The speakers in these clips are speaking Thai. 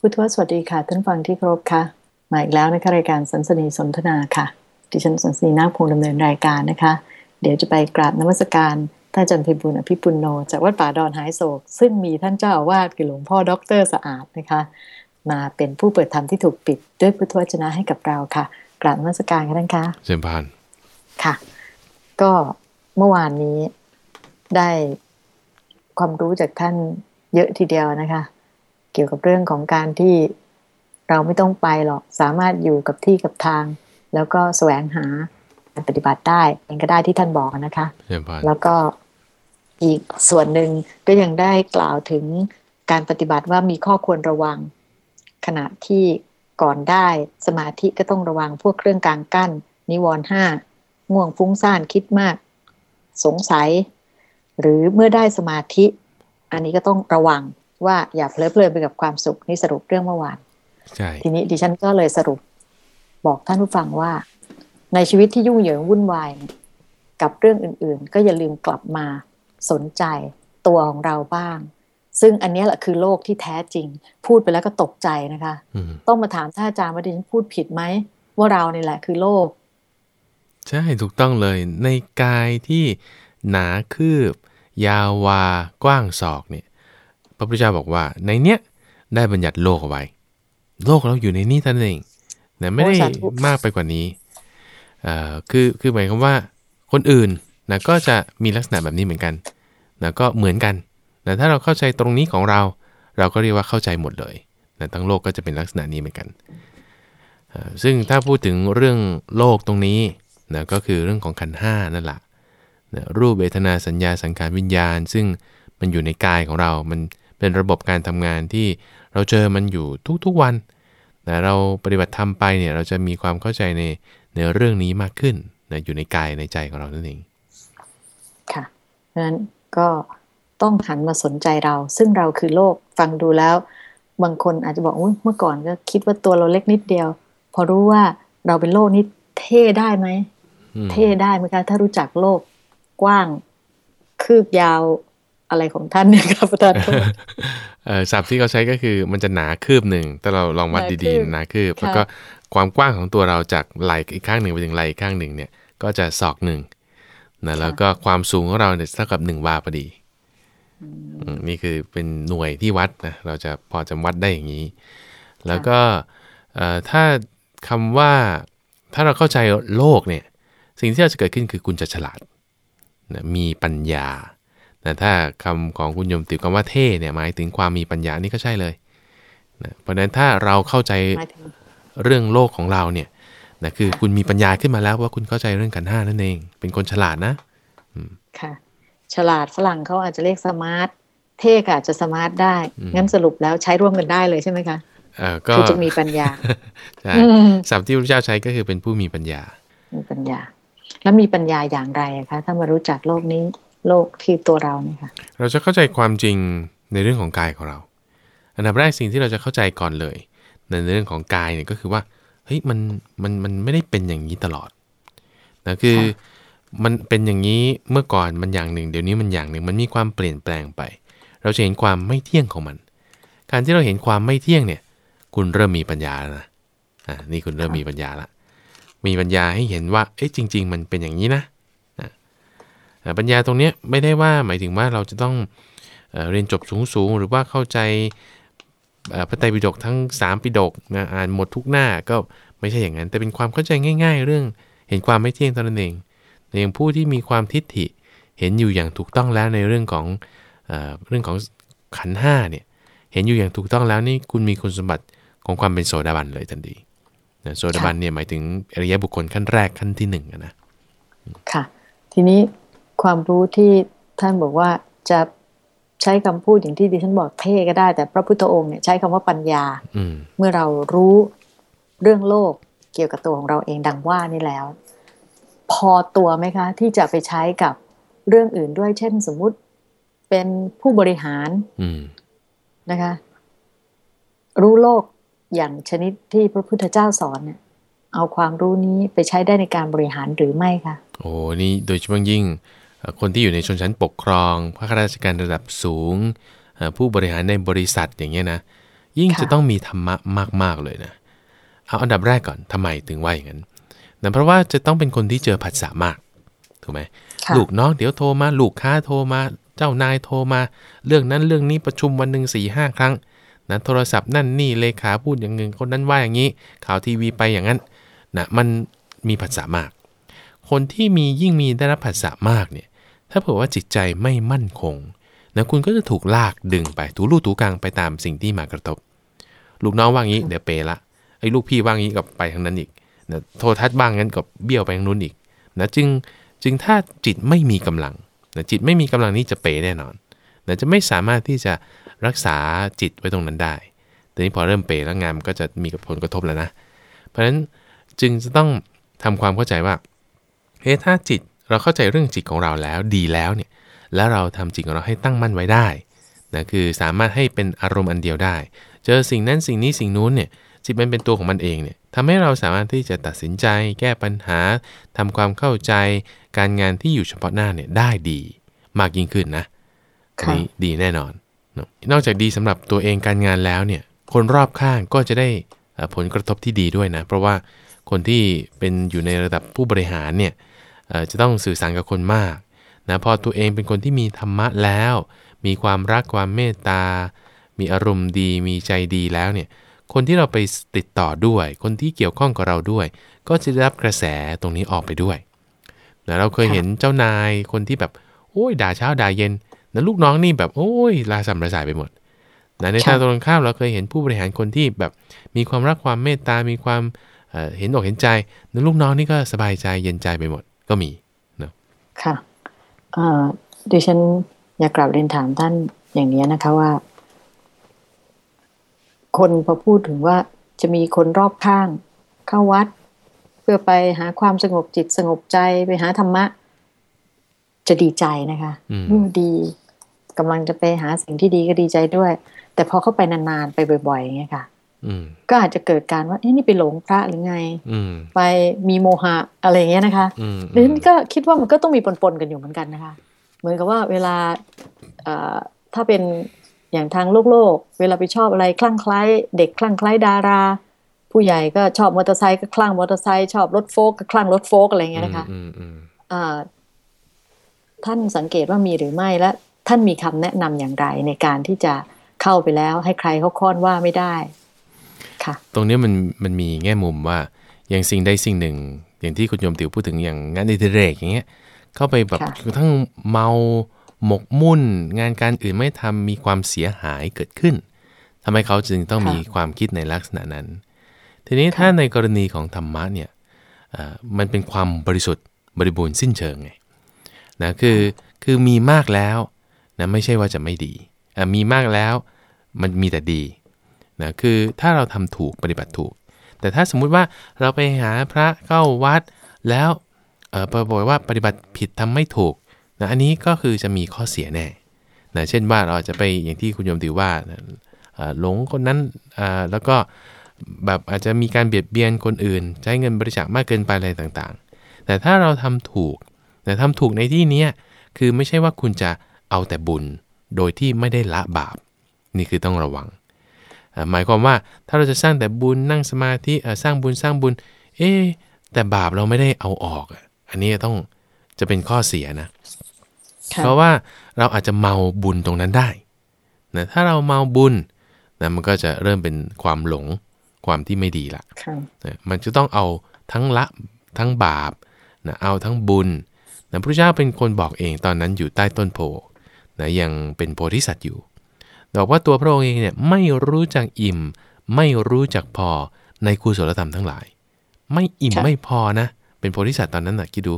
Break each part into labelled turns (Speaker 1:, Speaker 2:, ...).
Speaker 1: พุทธสวัสดีค่ะ ท่านฟังที่เคารพค่ะ มาอีกแล้วนะคะรายการศันสนีย์สนทนาค่ะ ดิฉันศันสนีย์นาคพงศ์ดำเนินรายการนะคะ เดี๋ยวจะไปกราบนมัสการท่านอาจารย์ไพบูลย์อภิปุณโณ จากวัดป่าดอนหายโศก ซึ่งมีท่านเจ้าอาวาสคือหลวงพ่อด็อกเตอร์สะอาดนะคะ มาเป็นผู้เปิดธรรมที่ถูกปิดด้วยพุทธวจนะให้กับเราค่ะ กราบนมัสการกันท่านคะ
Speaker 2: เจริญพร
Speaker 1: ค่ะ ก็เมื่อวานนี้ได้ความรู้จากท่านเยอะทีเดียวนะคะ เกี่ยวกับเรื่องของการที่เราไม่ต้องไปหรอก สามารถอยู่กับที่กับทาง แล้วก็แสวงหาการปฏิบัติได้เองก็ได้ที่ท่านบอกนะคะ
Speaker 2: เชิญพาน
Speaker 1: แล้วก็อีกส่วนหนึ่งก็ยังได้กล่าวถึงการปฏิบัติว่ามีข้อควรระวัง ขณะที่ก่อนได้สมาธิก็ต้องระวังพวกเครื่องกลางกั้น นิวรณ์ห้าง่วงฟุ้งซ่านคิดมาก สงสัย หรือเมื่อได้สมาธิ อันนี้ก็ต้องระวัง ว่าอย่าเพลิดเพลินไปกับความสุขนี่สรุปเรื่องเมื่อวาน
Speaker 2: ใช่
Speaker 1: ทีนี้ดิฉันก็เลยสรุปบอกท่านผู้ฟังว่า ในชีวิตที่ยุ่งเหยิงวุ่นวายเนี่ยกับเรื่องอื่น ๆ ก็อย่าลืมกลับมาสนใจตัวของเราบ้าง ซึ่งอันเนี้ยแหละคือโลกที่แท้จริง พูดไปแล้วก็ตกใจนะคะ
Speaker 2: อืม
Speaker 1: ต้องมาถามท่านอาจารย์ว่าดิฉันพูดผิดไหมว่าเรานี่แหละคือโลก
Speaker 2: ใช่ถูกต้องเลยในกายที่หนาคืบ ยาววากว้างศอกเนี่ย พระพุทธเจ้าบอกว่าในเนี้ยได้บัญญัติโลกเอาไว้ โลกเราอยู่ในนี้เท่านั้นเองนะไม่ได้
Speaker 1: โอ้สาธุ
Speaker 2: มากไปกว่านี้เอ่อคือคือหมายความว่าคนอื่นนะก็จะมีลักษณะแบบนี้เหมือนกันนะก็เหมือนกันนะถ้าเราเข้าใจตรงนี้ของเรา เราก็เรียกว่าเข้าใจหมดเลยนะทั้งโลกก็จะเป็นลักษณะนี้เหมือนกันเอ่อซึ่งถ้าพูดถึงเรื่องโลกตรงนี้นะก็คือเรื่องของขันธ์ห้านั่นแหละนะรูปเวทนาสัญญาสังขารวิญญาณ ซึ่งมันอยู่ในกายของเรา มัน เป็นระบบการทำงานที่เราเจอมันอยู่ทุกๆวันนะเราปฏิบัติธรรมไปเนี่ยเราจะมีความเข้าใจในในเรื่องนี้มากขึ้นนะอยู่ในกายในใจของเรานั่นเอง
Speaker 1: ค่ะเพราะฉะนั้นก็ต้องหันมาสนใจเรา ซึ่งเราคือโลกฟังดูแล้ว บางคนอาจจะบอกอุ๊ยเมื่อก่อนก็คิดว่าตัวเราเล็กนิดเดียว พอรู้ว่าเราเป็นโลกนี้เท่ได้ไหม
Speaker 2: อืม
Speaker 1: เท่ได้ไหมคะถ้ารู้จักโลกกว้าง คืบยาว อะไรของท่านเนี่ยครับประธานโทษ
Speaker 2: เอ่อศัพท์ที่เขาใช้ก็คือมันจะหนาคืบหนึ่งแต่เราลองวัด
Speaker 1: หนาคื
Speaker 2: ดี
Speaker 1: บ
Speaker 2: ๆหนาคืบ
Speaker 1: ค่ะ
Speaker 2: แล้วก็ความกว้างของตัวเราจากไหล่อีกข้างหนึ่งไปถึงไหล่อีกข้างหนึ่งเนี่ยก็จะศอกหนึ่งนะแล้วก็ความสูงของเราเนี่ยเท่ากับหนึ่งวาพอดีอืมนี่คือเป็นหน่วยที่วัดนะเราจะพอจะวัดได้อย่างนี้ แล้วก็เอ่อถ้าคำว่าถ้าเราเข้าใจโลกเนี่ยสิ่งที่เราจะเกิดขึ้นคือคุณจะฉลาดนะมีปัญญา นะถ้าคำของคุณโยมติวคำว่าเท่เนี่ยหมายถึงความมีปัญญานี่ก็ใช่เลยนะเพราะฉะนั้นถ้าเราเข้าใจ
Speaker 1: หมายถึง
Speaker 2: เรื่องโลกของเราเนี่ยนะคือคุณมีปัญญาขึ้นมาแล้วว่าคุณเข้าใจเรื่องขันธ์ห้านั่นเอง เป็นคนฉลาดนะ
Speaker 1: ค่ะ ฉลาดฝรั่งเขาอาจจะเรียก smart เท่ก็อาจจะ smart ได้
Speaker 2: อืม
Speaker 1: งั้นสรุปแล้วใช้ร่วมกันได้เลยใช่ไหมคะ
Speaker 2: เออก็
Speaker 1: คือจะมีปัญญา
Speaker 2: ใช่
Speaker 1: อืม
Speaker 2: ศัพท์ที่พระเจ้าใช้ก็คือเป็นผู้มีปัญญา
Speaker 1: มีปัญญา แล้วมีปัญญาอย่างไรอะคะถ้ามารู้จักโลกนี้ โลกที่ตัวเราเนี่ยค่ะ
Speaker 2: เราจะเข้าใจความจริงในเรื่องของกายของเรา อันดับแรกสิ่งที่เราจะเข้าใจก่อนเลย ในเรื่องของกายเนี่ยก็คือว่าเฮ้ยมันมันมันไม่ได้เป็นอย่างนี้ตลอดนะคือ
Speaker 1: ค่ะ
Speaker 2: มันเป็นอย่างนี้เมื่อก่อนมันอย่างหนึ่ง เดี๋ยวนี้มันอย่างหนึ่งมันมีความเปลี่ยนแปลงไป เราจะเห็นความไม่เที่ยงของมัน การที่เราเห็นความไม่เที่ยงเนี่ย คุณเริ่มมีปัญญาแล้วนะอ่านี่คุณเริ่มมีปัญญาละมีปัญญาให้เห็นว่าเอ๊ะจริง ๆ มันเป็นอย่างนี้นะนะอ่า ปัญญาตรงนี้ไม่ได้ว่าหมายถึงว่าเราจะต้องเอเรียนจบสูงๆ หรือว่าเข้าใจพระไตรปิฎกทั้งสามปิฎกนะอ่านหมดทุกหน้าก็ไม่ใช่อย่างนั้น แต่เป็นความเข้าใจง่าย ๆ เรื่องเห็นความไม่เที่ยงเท่านั้นเองในอย่างผู้ที่มีความทิฏฐิเห็นอยู่อย่างถูกต้องแล้วในเรื่องของเอเรื่องของขันห้าเนี่ยเห็นอยู่อย่างถูกต้องแล้วนี่คุณมีคุณสมบัติของความเป็นโสดาบันเลยทันทีนะโสดาบันเนี่ยหมายถึงอริยบุคคลขั้นแรกขั้นที่หนึ่งนะ
Speaker 1: ค่ะ ทีนี้ ความรู้ที่ท่านบอกว่าจะใช้คำพูดอย่างที่ดิฉันบอกเท่ก็ได้ แต่พระพุทธองค์เนี่ยใช้คำว่าปัญญา
Speaker 2: อืม
Speaker 1: เมื่อเรารู้เรื่องโลกเกี่ยวกับตัวของเราเองดังว่านี่แล้ว พอตัวไหมคะ ที่จะไปใช้กับเรื่องอื่นด้วย เช่นสมมุติเป็นผู้บริหาร
Speaker 2: อืม
Speaker 1: นะคะ รู้โลกอย่างชนิดที่พระพุทธเจ้าสอนเนี่ยเอาความรู้นี้ไปใช้ได้ในการบริหารหรือไม่คะ
Speaker 2: โอ้นี่โดยเฉพาะยิ่งเอ่อ คนที่อยู่ในชนชั้นปกครอง ข้าราชการระดับสูงเอ่อผู้บริหารในบริษัทอย่างเงี้ยนะ ยิ่ง
Speaker 1: ค่ะ
Speaker 2: จะต้องมีธรรมะมาก ๆ เลยนะ เอาอันดับแรกก่อนทำไมถึงว่าอย่างนั้นนะเพราะว่าจะต้องเป็นคนที่เจอผัสสะมาก ถูกไหม
Speaker 1: ค่ะ
Speaker 2: ลูกน้องเดี๋ยวโทรมาลูกค้าโทรมา เจ้านายโทรมา เรื่องนั้นเรื่องนี้ประชุมวันหนึ่งสี่ห้าครั้งนะโทรศัพท์นั่นนี่เลขาพูดอย่างหนึ่งคนนั้นว่าอย่างนี้ ข่าวทีวีไปอย่างนั้นนะมันมีผัสสะมาก คนที่มียิ่งมีได้รับผัสสะมากเนี่ย ถ้าเผื่อว่าจิตใจไม่มั่นคงนะคุณก็จะถูกลากดึงไปถูลู่ถูกลางไปตามสิ่งที่มากระทบ ลูกน้องว่างี้เดี๋ยวเปละไอ้ลูกพี่ว่างี้ก็ไปทางนั้นอีกนะโทรทัศน์บ้างงั้นก็เบี้ยวไปทางนู้นอีกนะจึงจึงถ้าจิตไม่มีกำลังนะจิตไม่มีกำลังนี้จะเปแน่นอนนะจะไม่สามารถที่จะรักษาจิตไว้ตรงนั้นได้แต่นี้พอเริ่มเปแล้วงานมันก็จะมีผลกระทบแล้วนะ เพราะฉะนั้นจึงจะต้องทำความเข้าใจว่าเฮ้ถ้าจิต เราเข้าใจเรื่องจิตของเราแล้วดีแล้วเนี่ยแล้วเราทำจิตของเราให้ตั้งมั่นไว้ได้นะคือสามารถให้เป็นอารมณ์อันเดียวได้ เจอสิ่งนั้นสิ่งนี้สิ่งนู้นเนี่ยจิตมันเป็นตัวของมันเองเนี่ยทำให้เราสามารถที่จะตัดสินใจ แก้ปัญหาทำความเข้าใจ การงานที่อยู่เฉพาะหน้าเนี่ยได้ดีมากยิ่งขึ้นนะอัน
Speaker 1: ค่ะ
Speaker 2: นี้ดีแน่นอนเนอะนอกจากดีสำหรับตัวเองการงานแล้วเนี่ยคนรอบข้างก็จะได้เอ่อผลกระทบที่ดีด้วยนะ เพราะว่าคนที่เป็นอยู่ในระดับผู้บริหารเนี่ยเอ่อ จะต้องสื่อสารกับคนมากนะพอตัวเองเป็นคนที่มีธรรมะแล้ว มีความรักความเมตตา มีอารมณ์ดี มีใจดีแล้วเนี่ยคนที่เราไปติดต่อด้วย คนที่เกี่ยวข้องกับเราด้วย ก็จะได้รับกระแสตรงนี้ออกไปด้วยนะเราเคยเห็นเจ้านายคนที่แบบโอ้ยด่าเช้าด่าเย็นนะลูกน้องนี่แบบโอ้ยลาสัมระสายไปหมดนะในทางตรงข้ามเราเคยเห็นผู้บริหารคนที่แบบมีความรักความเมตตา มีความเห็นอกเห็นใจนะลูกน้องนี่ก็สบายใจเย็นใจไปหมด ก็มี
Speaker 1: ค่ะเอ่อดิฉันอยากกลับเรียนถามท่านอย่างนี้นะคะว่า คนพอพูดถึงว่าจะมีคนรอบข้างเข้าวัด เพื่อไปหาความสงบจิตสงบใจไปหาธรรมะ จะดีใจนะคะ
Speaker 2: อืม
Speaker 1: อืมดีกำลังจะไปหาสิ่งที่ดีก็ดีใจด้วย แต่พอเข้าไปนานๆไปบ่อยๆอย่างเงี้ยค่ะ
Speaker 2: อืม
Speaker 1: ก็อาจจะเกิดการว่าเอ๊ะนี่ไปหลงพระหรือไง
Speaker 2: อืม
Speaker 1: ไปมีโมหะอะไรอย่างเงี้ยนะคะ
Speaker 2: อืม
Speaker 1: ดิฉันก็คิดว่ามันก็ต้องมีปนๆกันอยู่เหมือนกันนะคะ เหมือนกับว่าเวลาเอ่อถ้าเป็นอย่างทางโลกโลก เวลาไปชอบอะไรคลั่งไคล้ายเด็กคลั่งไคล้ายดารา ผู้ใหญ่ก็ชอบมอเตอร์ไซค์ก็คลั่งมอเตอร์ไซค์ชอบรถโฟล์กก็คลั่งรถโฟล์กอะไรอย่างเงี้ยนะคะ
Speaker 2: อืมอืม
Speaker 1: อ่าท่านสังเกตว่ามีหรือไม่และท่านมีคำแนะนำอย่างไรในการที่จะเข้าไปแล้วให้ใครเขาค้อนว่าไม่ได้ ค่ะ
Speaker 2: ตรงเนี้ยมันมันมีแง่มุมว่าอย่างสิ่งใดสิ่งหนึ่ง อย่างที่คุณโยมติวพูดถึงอย่างงานอดิเรกอย่างเงี้ยเข้าไปแบบ
Speaker 1: ค่ะ
Speaker 2: กระทั่งเมาหมกมุ่น งานการอื่นไม่ทำมีความเสียหายเกิดขึ้นทำไมเขาจึงต้องมีความคิดในลักษณะนั้น ทีนี้ถ้าในกรณีของธรรมะเนี่ยเอ่อมันเป็นความบริสุทธิ์บริบูรณ์สิ้นเชิงไงนะคือคือมีมากแล้วนะไม่ใช่ว่าจะไม่ดีอะมีมากแล้วมันมีแต่ดี นะคือถ้าเราทำถูกปฏิบัติถูก แต่ถ้าสมมุติว่าเราไปหาพระเข้าวัดแล้วเออปรากว่าปฏิบัติผิดทำไม่ถูกนะอันนี้ก็คือจะมีข้อเสียแน่นะเช่นว่าเราจะไปอย่างที่คุณโยมติวว่าหลงคนนั้นแล้วก็แบบอาจจะมีการเบียดเบียนคนอื่น ใช้เงินบริจาคมากเกินไปอะไรต่างๆ แต่ถ้าเราทำถูกแต่ทำถูกในที่นี้คือไม่ใช่ว่าคุณจะเอาแต่บุญ โดยที่ไม่ได้ละบาป นี่คือต้องระวัง หมายความว่าถ้าเราจะสร้างแต่บุญนั่งสมาธิอ่าสร้างบุญสร้างบุญ เอ๊ะแต่บาปเราไม่ได้เอาออกอะอันนี้ต้องจะเป็นข้อเสียนะ
Speaker 1: ค่ะ
Speaker 2: เพราะว่าเราอาจจะเมาบุญตรงนั้นได้นะถ้าเราเมาบุญนะมันก็จะเริ่มเป็นความหลงความที่ไม่ดีละ
Speaker 1: ค่ะ
Speaker 2: นะมันจะต้องเอาทั้งละทั้งบาปนะเอาทั้งบุญนะพระเจ้าเป็นคนบอกเองตอนนั้นอยู่ใต้ต้นโพนะยังเป็นโพธิสัตว์อยู่ บอกว่าตัวพระองค์เองเนี่ยไม่รู้จักอิ่ม ไม่รู้จักพอในกุศลธรรมทั้งหลาย ไม่อิ่ม
Speaker 1: ค่ะ
Speaker 2: ไม่พอนะ เป็นโพธิสัตว์ตอนนั้นนะคิดดู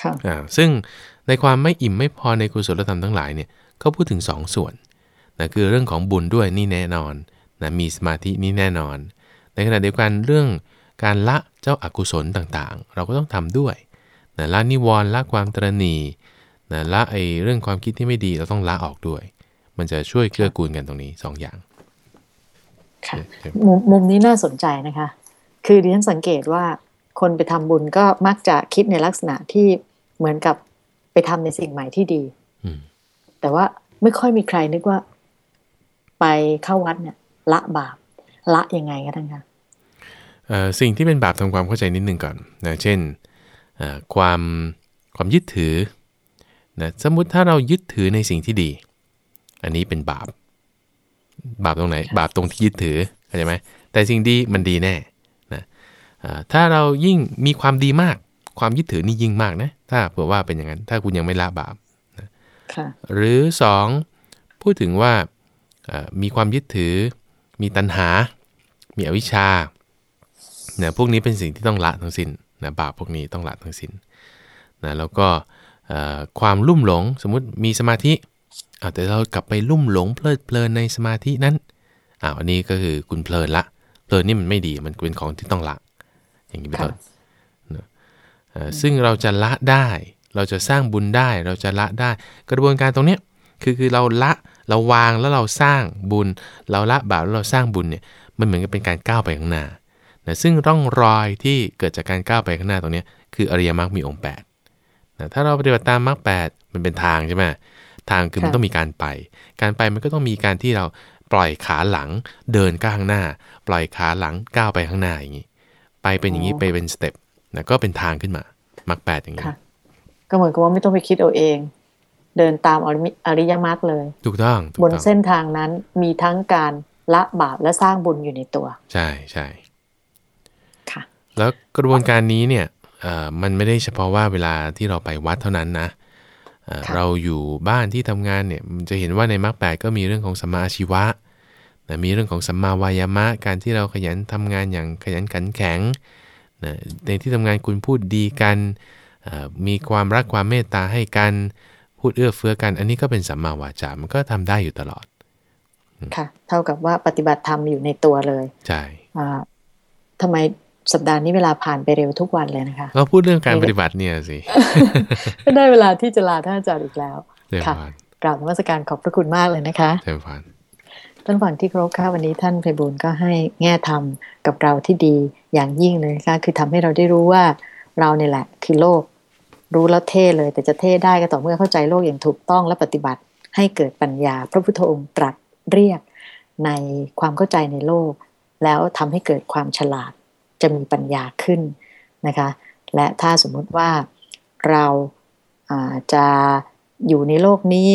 Speaker 1: ค่ะ
Speaker 2: อ่าซึ่งในความไม่อิ่มไม่พอในกุศลธรรมทั้งหลายเนี่ยเขาพูดถึงสองส่วนนะคือเรื่องของบุญด้วยนี่แน่นอนนะมีสมาธินี่แน่นอน ในขณะเดียวกันเรื่องการละเจ้าอากุศลต่างๆ เราก็ต้องทำด้วยนะละนิวรณ์ละความตรณีนะละไอเรื่องความคิดที่ไม่ดีเราต้องละออกด้วย มันจะช่วยเกื้อกูลกันตรงนี้สองอย่าง
Speaker 1: ค่ะมุมมุมนี้น่าสนใจนะคะ คือดิฉันสังเกตว่าคนไปทำบุญก็มักจะคิดในลักษณะที่เหมือนกับไปทำในสิ่งใหม่ที่ดี
Speaker 2: อืม
Speaker 1: แต่ว่าไม่ค่อยมีใครนึกว่า ไปเข้าวัดเนี่ยไปละบาป ละยังไงคะท่านคะ
Speaker 2: สิ่งที่เป็นบาปทำความเข้าใจนิดนึงก่อนนะเช่นความความยึดถือนะสมมุติถ้าเรายึดถือในสิ่งที่ดี อันนี้เป็นบาป บาปตรงไหน บาปตรงที่ยึดถือเข้าใจไหมแต่สิ่งดีมันดีแน่นะถ้าเรายิ่งมีความดีมาก ความยึดถือนี่ยิ่งมากนะ ถ้าเผื่อว่าเป็นอย่างนั้น ถ้าคุณยังไม่ละบาปนะหรือ 2 พูดถึงว่ามีความยึดถือ มีตัณหา มีอวิชชานะพวกนี้เป็นสิ่งที่ต้องละทั้งสิน้นนะบาปพวกนี้ต้องละทั้งสิน้นนะแล้วก็ความลุ่มหลงสมมุติมีสมาธิ แต่เรากลับไปลุ่มหลงเพลิดเพลินในสมาธินั้นอ่าอันนี้ก็คือคุณเพลินละ เพลินนี่มันไม่ดีมันเป็นของที่ต้องละ อย่างนี้เป็นต้นนะซึ่งเราจะละได้ เราจะสร้างบุญได้ เราจะละได้ กระบวนการตรงนี้คือคือเราละเราวางแล้วเราสร้างบุญ เราละบาปแล้วเราสร้างบุญเนี่ยมันเหมือนกับเป็นการก้าวไปข้างหน้านะซึ่งร่องรอยที่เกิดจากการก้าวไปข้างหน้าตรงนี้คืออริยมรรคมีองค์8นะถ้าเราปฏิบัติตามมรรคแมันเป็นทางใช่ไหม ทางคือมันต้องมีการไป การไปมันก็ต้องมีการที่เราปล่อยขาหลังเดินก้างหน้า ปล่อยขาหลังก้าวไปข้างหน้าอย่างนี้ ไปเป็นอย่างนี้ไปเป็นสเต็ปนะก็เป็นทางขึ้นมามรรคแปดอย่างนี้
Speaker 1: ก็เหมือนกับว่าไม่ต้องไปคิดเอาเอง เดินตามอริยมรรคเลย
Speaker 2: ถูกต้อง
Speaker 1: บนเส้นทางนั้นมีทั้งการละบาปและสร้างบุญอยู่ในตัว
Speaker 2: ใช่ใช่
Speaker 1: ค่ะ
Speaker 2: แล้วกระบวนการนี้เนี่ยมันไม่ได้เฉพาะว่าเวลาที่เราไปวัดเท่านั้นนะ เราอยู่บ้านที่ทำงานเนี่ยจะเห็นว่าในมรรคแปก็มีเรื่องของสัมมาอาชีวะนะมีเรื่องของสัมมาวายามะ การที่เราขยันทำงานอย่างขยันขันแข็งนะในที่ทำงานคุณพูดดีกัน มีความรักความเมตตาให้กัน พูดเอื้อเฟื้อกัน อันนี้ก็เป็นสัมมาวาจา มันก็ทำได้อยู่ตลอด
Speaker 1: ค่ะ เท่ากับว่าปฏิบัติธรรมอยู่ในตัวเลย
Speaker 2: ใช่
Speaker 1: ทำไม สัปดาห์นี้เวลาผ่านไปเร็วทุกวันเลยนะคะ
Speaker 2: เราพูดเรื่องการปฏิบัติเนี่ยสิ
Speaker 1: ก็ได้เวลาที่จะลาท่านอาจารย์อีกแล้วค่ะกราบนมัสการขอบพระคุณมากเลยนะคะ
Speaker 2: เชิญฟัน
Speaker 1: ท่านฝังที่ครบค่ะวันนี้ท่านไพบูลก็ให้แง่ธรรมกับเราที่ดีอย่างยิ่งเลยค่ะคือทำให้เราได้รู้ว่าเราเนี่ยแหละ คือโลก รู้แล้วเท่เลย แต่จะเท่ได้ก็ต่อเมื่อเข้าใจโลกอย่างถูกต้องและปฏิบัติให้เกิดปัญญา พระพุทธองค์ตรัสเรียกในความเข้าใจในโลก แล้วทำให้เกิดความฉลาด จะมีปัญญาขึ้นนะคะ และถ้าสมมุติว่าเราจะอยู่ในโลกนี้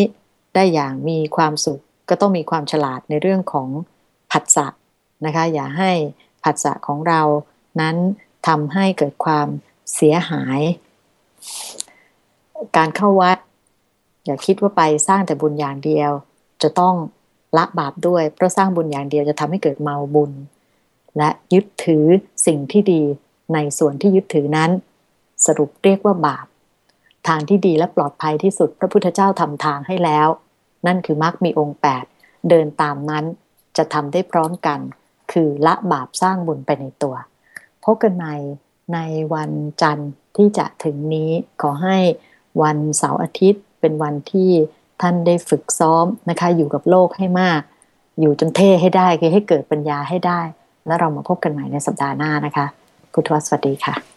Speaker 1: ได้อย่างมีความสุขก็ต้องมีความฉลาดในเรื่องของผัสสะนะคะ อย่าให้ผัสสะของเรานั้นทำให้เกิดความเสียหาย การเข้าวัด อย่าคิดว่าไปสร้างแต่บุญอย่างเดียว จะต้องละบาปด้วย เพราะสร้างบุญอย่างเดียวจะทำให้เกิดเมาบุญ และยึดถือสิ่งที่ดีในส่วนที่ยึดถือนั้น สรุปเรียกว่าบาป ทางที่ดีและปลอดภัยที่สุดพระพุทธเจ้าทำทางให้แล้ว นั่นคือมรรคมีองค์ 8 เดินตามนั้นจะทำได้พร้อมกัน คือละบาปสร้างบุญไปในตัว พบกันใหม่ในวันจันทร์ที่จะถึงนี้ขอให้วันเสาร์อาทิตย์เป็นวันที่ท่านได้ฝึกซ้อมนะคะ อยู่กับโลกให้มาก อยู่จนเท่ให้ได้คือให้เกิดปัญญาให้ได้ แล้วเรามาพบกันใหม่ในสัปดาห์หน้านะคะ คุณทวสวัสดีค่ะ